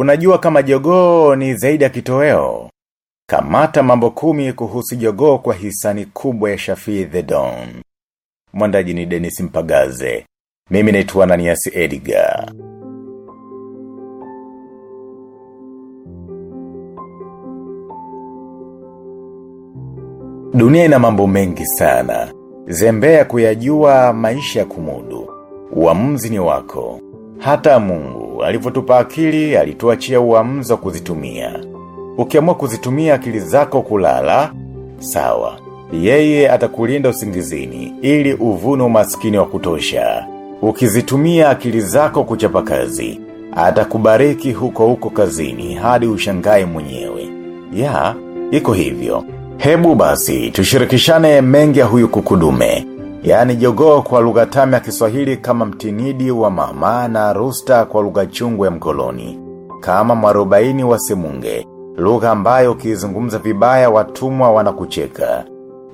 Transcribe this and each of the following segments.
Unajua kama jogoo ni zaidi ya kitoweo. Kamata mambo kumi kuhusu jogoo kwa hisani kubwa ya Shafii The don Mwandaji ni denis Mpagaze. Mimi naitwa Ananias Edgar. Dunia ina mambo mengi sana. Zembea kuyajua maisha ya kumudu. Uamuzi ni wako. Hata mungu, alivyotupa akili, alituachia uamuzi wa kuzitumia. Ukiamua kuzitumia akili zako kulala, sawa. Yeye atakulinda usingizini, ili uvune umaskini wa kutosha. Ukizitumia akili zako kuchapa kazi, atakubariki huko huko kazini, hadi ushangae mwenyewe. Ya, iko hivyo. Hebu basi, tushirikishane mengi ya huyu kukudume. Yaani jogoo kwa lugha tamu ya kiswahili kama mtinidi wa mama na rusta kwa lugha chungu ya mkoloni. Kama mwarobaini wa simunge, lugha ambayo ukizungumza vibaya watumwa wanakucheka.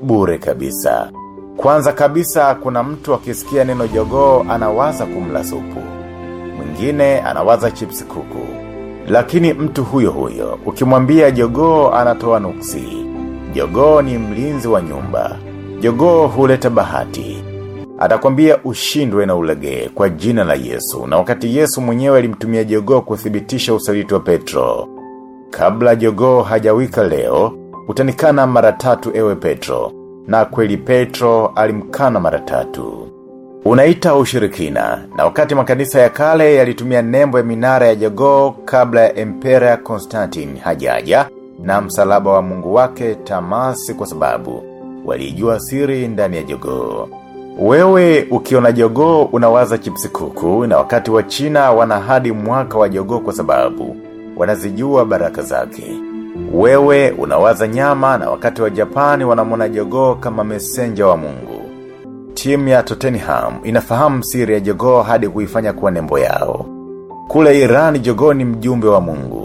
Bure kabisa. Kwanza kabisa kuna mtu akisikia neno jogoo anawaza kumla supu. Mwingine anawaza chips kuku. Lakini mtu huyo huyo, ukimwambia jogoo anatoa nuksi. Jogoo ni mlinzi wa nyumba. Jogoo huleta bahati. Atakwambia ushindwe na ulegee kwa jina la Yesu na wakati Yesu mwenyewe alimtumia jogoo kuthibitisha usaliti wa Petro. Kabla jogoo hajawika leo, utanikana mara tatu ewe Petro. Na kweli Petro alimkana mara tatu. Unaita ushirikina, na wakati makanisa ya kale yalitumia nembo ya minara ya jogoo kabla ya Emperor Constantine hajaja na msalaba wa mungu wake tamasi kwa sababu walijua siri ndani ya jogoo. Wewe ukiona jogoo unawaza chipsi kuku na wakati wa china wana hadi mwaka wa jogoo kwa sababu wanazijua baraka zake. Wewe unawaza nyama na wakati wa Japani wanamona jogoo kama mesenja wa mungu. Timu ya Tottenham inafahamu siri ya jogoo hadi kuifanya kuwa nembo yao. Kule Iran jogoo ni mjumbe wa mungu.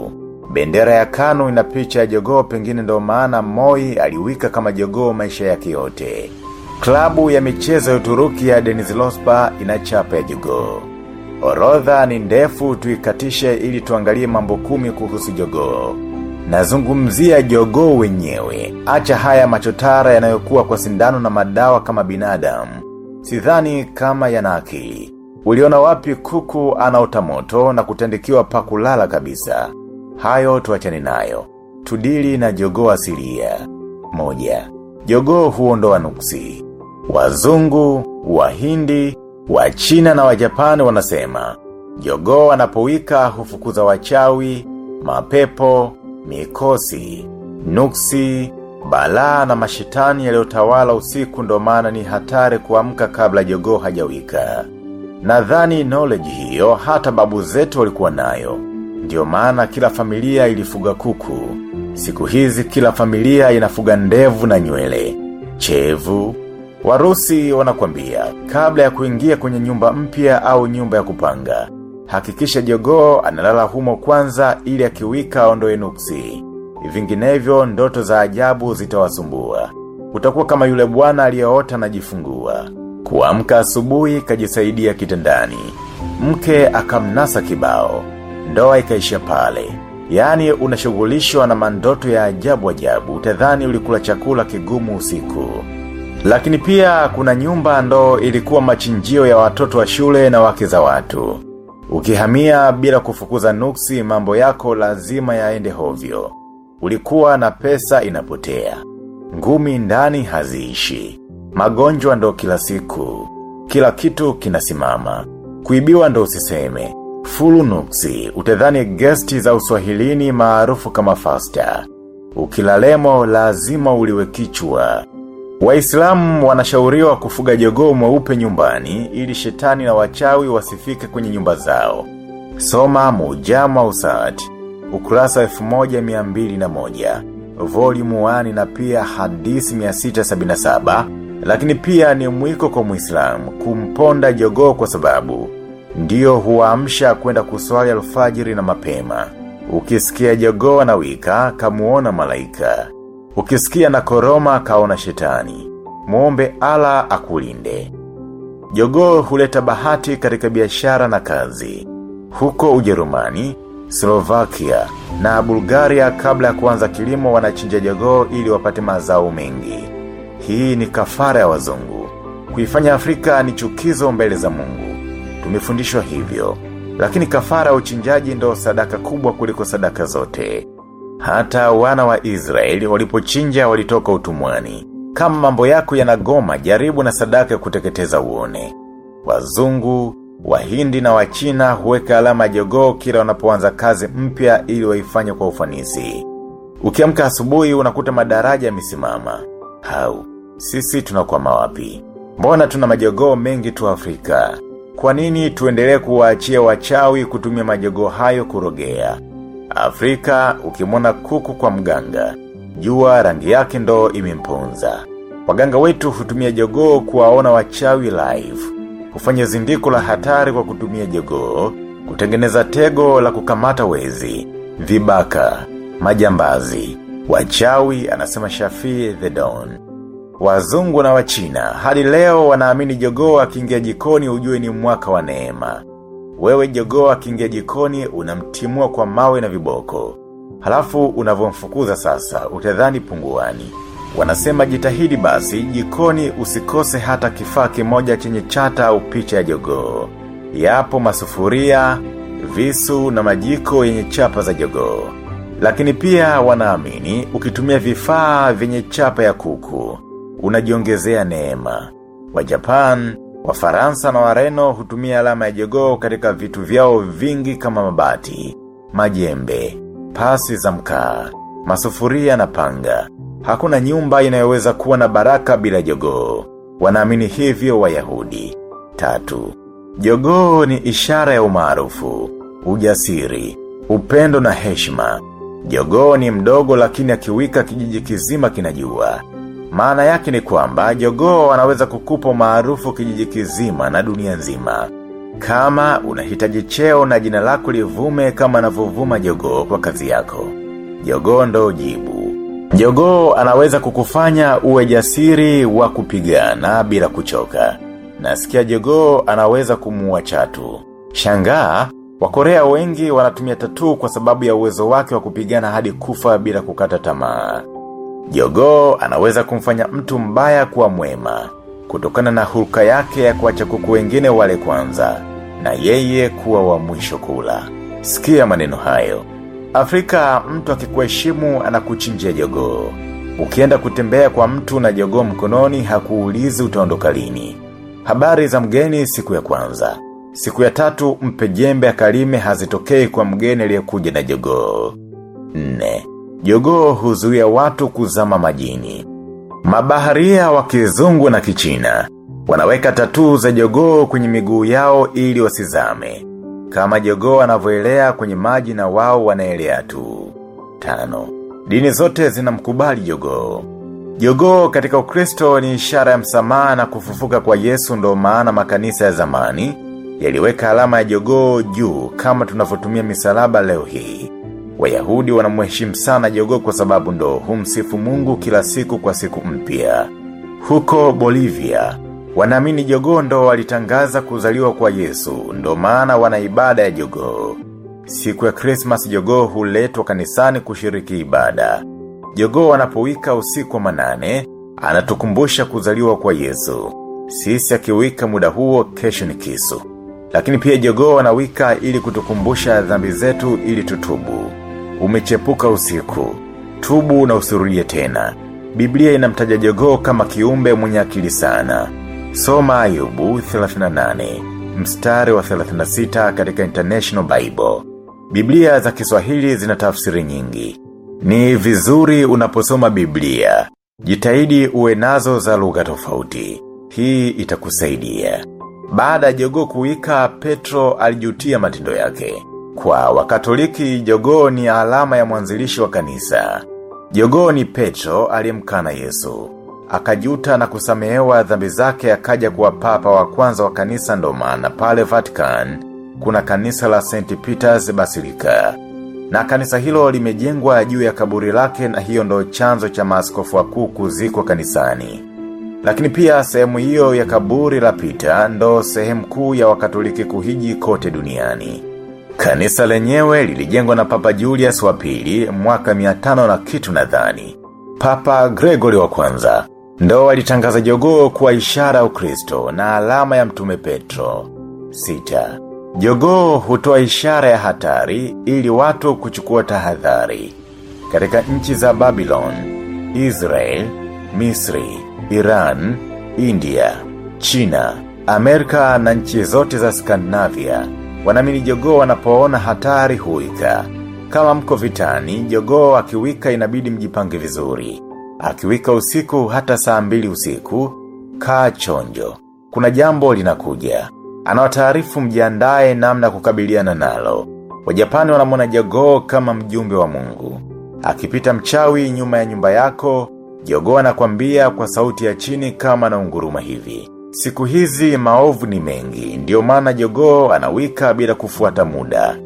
Bendera ya kanu ina picha ya jogoo pengine ndo maana Moi aliwika kama jogoo maisha yake yote. Klabu ya michezo ya Uturuki ya Deniz Lospa ina chapa ya jogoo. Orodha ni ndefu tuikatishe ili tuangalie mambo kumi kuhusu jogoo. Nazungumzia jogoo wenyewe. Acha haya machotara yanayokuwa kwa sindano na madawa kama binadamu. Sidhani kama yana akili. Uliona wapi kuku anaota moto na kutandikiwa pa kulala kabisa. Hayo tuachane nayo. Tudili na jogoo asilia. Moja. Jogoo huondoa nuksi. Wazungu, wahindi, wachina na wajapani wanasema. Jogoo anapowika hufukuza wachawi, mapepo, mikosi, nuksi, balaa na mashitani yaliyotawala usiku ndo maana ni hatari kuamka kabla jogoo hajawika. Nadhani knowledge hiyo hata babu zetu walikuwa nayo. Ndiyo maana kila familia ilifuga kuku. Siku hizi kila familia inafuga ndevu na nywele. Chevu. Warusi wanakwambia, kabla ya kuingia kwenye nyumba mpya au nyumba ya kupanga. Hakikisha jogoo analala humo kwanza ili akiwika aondoe nuksi. Vinginevyo ndoto za ajabu zitawasumbua. Utakuwa kama yule bwana aliyeota anajifungua. Kuamka asubuhi kajisaidia kitandani. Mke akamnasa kibao ndoa ikaishia pale. Yaani unashughulishwa na mandoto ya ajabu ajabu, utadhani ulikula chakula kigumu usiku. Lakini pia kuna nyumba ndo ilikuwa machinjio ya watoto wa shule na wake za watu. Ukihamia bila kufukuza nuksi mambo yako lazima yaende hovyo. Ulikuwa na pesa inapotea. Ngumi ndani haziishi. Magonjwa ndo kila siku. Kila kitu kinasimama. Kuibiwa ndo usiseme. Fulu nuksi, utedhani gesti za uswahilini maarufu kama fasta. Ukilalemo lazima uliwe kichwa. Waislamu wanashauriwa kufuga jogoo mweupe nyumbani ili shetani na wachawi wasifike kwenye nyumba zao. Soma mujama Usad, Ukurasa 1201. Volume 1 na pia hadisi 677. Lakini pia ni mwiko kwa muislamu kumponda jogoo kwa sababu Ndiyo huamsha kwenda kuswali alfajiri na mapema. Ukisikia jogoo na wika, kamuona malaika. Ukisikia na koroma, kaona shetani. Muombe ala akulinde. Jogoo huleta bahati katika biashara na kazi. Huko ujerumani, Slovakia na Bulgaria kabla ya kuanza kilimo wanachinja jogoo ili wapate mazao mengi. Hii ni kafara ya wazungu. Kuifanya Afrika ni chukizo mbele za mungu. Tumefundishwa hivyo. Lakini kafara uchinjaji ndo sadaka kubwa kuliko sadaka zote. Hata wana wa Israeli walipochinja walitoka utumwani. Kama mambo yako yanagoma jaribu na sadaka kuteketeza uone. Wazungu, wahindi na wachina huweka alama jogoo kila wanapoanza kazi mpya ili waifanye kwa ufanisi. Ukiamka asubuhi unakuta madaraja yamesimama. Hau, sisi tunakwama wapi? Mbona tuna majogoo mengi tu Afrika? Kwa nini tuendelee kuwaachia wachawi kutumia majogoo hayo kurogea? Afrika ukimwona kuku kwa mganga. Jua rangi yake ndo imemponza. Waganga wetu hutumia jogoo kuwaona wachawi live. Kufanya zindiko la hatari kwa kutumia jogoo, kutengeneza tego la kukamata wezi, vibaka, majambazi, wachawi anasema Shafi the Dawn. Wazungu na wachina, hadi leo wanaamini jogoo akiingia jikoni ujue ni mwaka wa neema. Wewe jogoo akiingia jikoni unamtimua kwa mawe na viboko. Halafu unavomfukuza sasa, utadhani punguani. Wanasema jitahidi basi, jikoni usikose hata kifaa kimoja chenye chata au picha ya jogoo. Yapo masufuria, visu na majiko yenye chapa za jogoo. Lakini pia wanaamini, ukitumia vifaa vyenye chapa ya kuku, unajiongezea neema. Wa Japan, wa Faransa na wareno hutumia alama ya jogoo katika vitu vyao vingi kama mabati, majembe, pasi za mkaa, masufuria na panga. Hakuna nyumba inayoweza kuwa na baraka bila jogoo. Wanaamini hivyo wayahudi. Tatu. Jogoo ni ishara ya umaarufu, ujasiri, upendo na heshima. Jogoo ni mdogo lakini akiwika kijiji kizima kinajua. Maana yake ni kwamba jogoo anaweza kukupa umaarufu kijiji kizima na dunia nzima. Kama unahitaji cheo na jina lako livume kama anavyovuma jogoo kwa kazi yako. Jogoo ndo jibu. Jogoo anaweza kukufanya uwe jasiri wa kupigana bila kuchoka. Nasikia jogoo anaweza kumuua chatu. Shangaa, wakorea wengi wanatumia tatu kwa sababu ya uwezo wake wa kupigana hadi kufa bila kukata tamaa. Jogoo anaweza kumfanya mtu mbaya kuwa mwema, kutokana na hulka yake ya kuacha kuku wengine wale kwanza, na yeye kuwa wa mwisho kula. Sikia maneno hayo. Afrika mtu akikuheshimu anakuchinjia jogoo. Ukienda kutembea kwa mtu na jogoo mkononi hakuulizi utaondoka lini. Habari za mgeni siku ya kwanza. Siku ya tatu mpe jembe akalime hazitokei kwa mgeni aliyekuja na jogoo. Nne. Jogoo huzuia watu kuzama majini. Mabaharia wa kizungu na kichina. Wanaweka tatuu za jogoo kwenye miguu yao ili wasizame. Kama jogoo anavyoelea kwenye maji na wao wanaelea tu. Tano. Dini zote zinamkubali jogoo. Jogoo katika ukristo ni ishara ya msamaha na kufufuka kwa yesu ndo maana makanisa ya zamani yaliweka alama ya jogoo juu kama tunavyotumia misalaba leo hii. Wayahudi wanamheshimu sana jogoo kwa sababu ndo humsifu mungu kila siku kwa siku mpya. Huko Bolivia, wanaamini jogoo ndo walitangaza kuzaliwa kwa Yesu, ndo maana wana ibada ya jogoo. Siku ya Christmas jogoo huletwa kanisani kushiriki ibada. Jogoo anapowika usiku wa manane, anatukumbusha kuzaliwa kwa Yesu. Sisi akiwika muda huo kesho ni kisu. Lakini pia jogoo anawika ili kutukumbusha dhambi zetu ili tutubu. Umechepuka usiku. Tubu na usurudie tena. Biblia inamtaja jogoo kama kiumbe mwenye akili sana. Soma ayubu 38, mstari wa 36 katika International Bible. Biblia za kiswahili zina tafsiri nyingi. Ni vizuri unaposoma Biblia. Jitahidi uwe nazo za lugha tofauti. Hii itakusaidia. Baada ya jogoo kuwika, Petro alijutia matendo yake. Kwa wakatoliki, jogoo ni alama ya mwanzilishi wa kanisa. Jogoo ni Petro aliyemkana Yesu. Akajuta na kusamehewa dhambi zake akaja kuwa papa wa kwanza wa kanisa ndo maana pale Vatican. Kuna kanisa la St. Peter's Basilica. Na kanisa hilo limejengwa juu ya kaburi lake na hiyo ndo chanzo cha maaskofu wakuu kuzikwa kanisani. Lakini pia sehemu hiyo ya kaburi la Peter ndo sehemu kuu ya wakatoliki kuhiji kote duniani. Kanisa lenyewe lilijengwa na Papa Julius wa pili mwaka 500 na kitu nadhani. Papa Gregory wa kwanza ndo walitangaza jogoo kuwa ishara ya Ukristo na alama ya mtume Petro. Sita. Jogoo hutoa ishara ya hatari ili watu kuchukua tahadhari. Katika nchi za Babylon, Israel, Misri, Iran, India, China, Amerika na nchi zote za Skandinavia, wanamini jogoo wanapoona hatari huika. Kama mko vitani, jogoo akiwika inabidi mjipange vizuri. Akiwika usiku hata saa mbili usiku, kaa chonjo. Kuna jambo linakuja. Anawataarifu mjiandae namna kukabiliana nalo. Wajapani wanamwona jogoo kama mjumbe wa mungu. Akipita mchawi nyuma ya nyumba yako, jogoo anakwambia kwa sauti ya chini kama na unguruma hivi. Siku hizi maovu ni mengi, ndio maana jogoo anawika bila kufuata muda.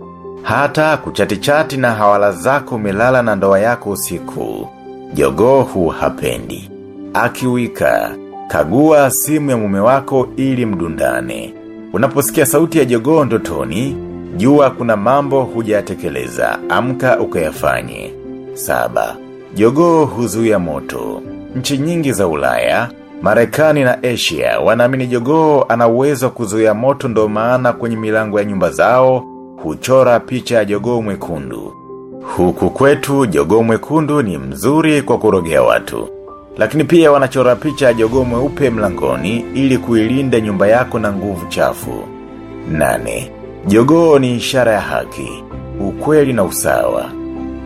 Hata kuchati-chati na hawala zako umelala na ndoa yako usiku. Jogoo hu hapendi. Akiwika, kagua simu ya mume wako ili mdundane. Unaposikia sauti ya jogoo ndotoni, jua kuna mambo hujatekeleza, amka ukayafanye. Saba, jogoo huzuia moto. Nchi nyingi za ulaya, Marekani na Asia wanaamini jogoo ana uwezo wa kuzuia moto ndo maana kwenye milango ya nyumba zao huchora picha ya jogoo mwekundu. Huku kwetu jogoo mwekundu ni mzuri kwa kurogea watu. Lakini pia wanachora picha ya jogoo mweupe mlangoni ili kuilinda nyumba yako na nguvu chafu. Nane, jogoo ni ishara ya haki, ukweli na usawa.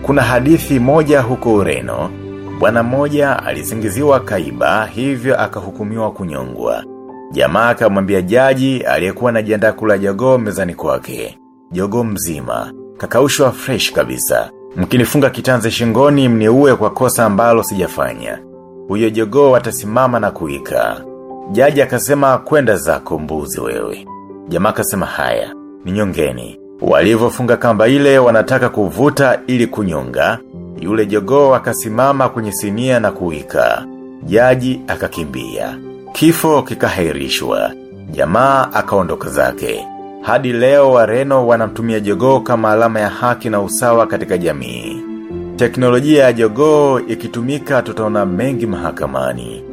Kuna hadithi moja huko Ureno, bwana mmoja alisingiziwa kaiba hivyo akahukumiwa kunyongwa. Jamaa akamwambia jaji aliyekuwa anajiandaa kula jogoo mezani kwake. Jogoo mzima, kakaushwa fresh kabisa. Mkinifunga kitanze shingoni mniue kwa kosa ambalo sijafanya. Huyo jogoo atasimama na kuika. Jaji akasema kwenda zako mbuzi wewe. Jamaa akasema haya, ninyongeni. Walivyofunga kamba ile wanataka kuvuta ili kunyonga. Yule jogoo akasimama kwenye sinia na kuika. Jaji akakimbia. Kifo kikahairishwa. Jamaa akaondoka zake. Hadi leo wareno wanamtumia jogoo kama alama ya haki na usawa katika jamii. Teknolojia ya jogoo ikitumika tutaona mengi mahakamani.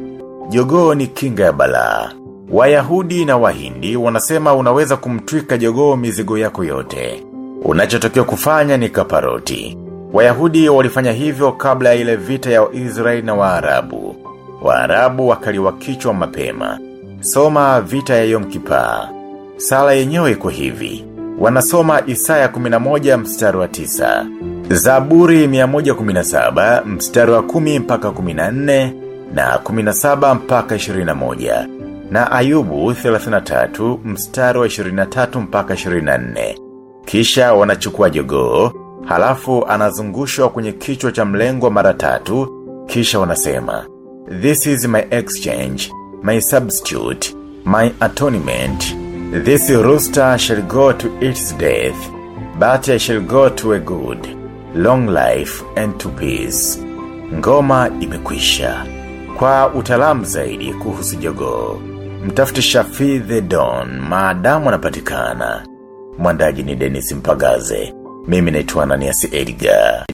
Jogoo ni kinga ya balaa. Wayahudi na wahindi wanasema unaweza kumtwika jogoo mizigo yako yote. Unachotakiwa kufanya ni kaparoti. Wayahudi walifanya hivyo kabla ya ile vita ya Israeli na Waarabu. Waarabu wakaliwa kichwa mapema. Soma vita ya Yom Kippur. Sala yenyewe iko hivi. Wanasoma Isaya 11 mstari wa 9. Zaburi 117 mstari wa 10 mpaka 14 na 17 mpaka 21. Na Ayubu 33 mstari wa 23 mpaka 24. Kisha wanachukua jogoo, halafu anazungushwa kwenye kichwa cha mlengo mara tatu, kisha wanasema, This is my exchange, my substitute, my atonement. This rooster shall go to its death, but I shall go to a good, long life and to peace. Ngoma imekwisha. Kwa utalamu zaidi kuhusu jogoo, mtafute Shafi the Don maadamu anapatikana. Mwandaji ni Dennis Mpagaze. Mimi naitwa Ananias Edgar.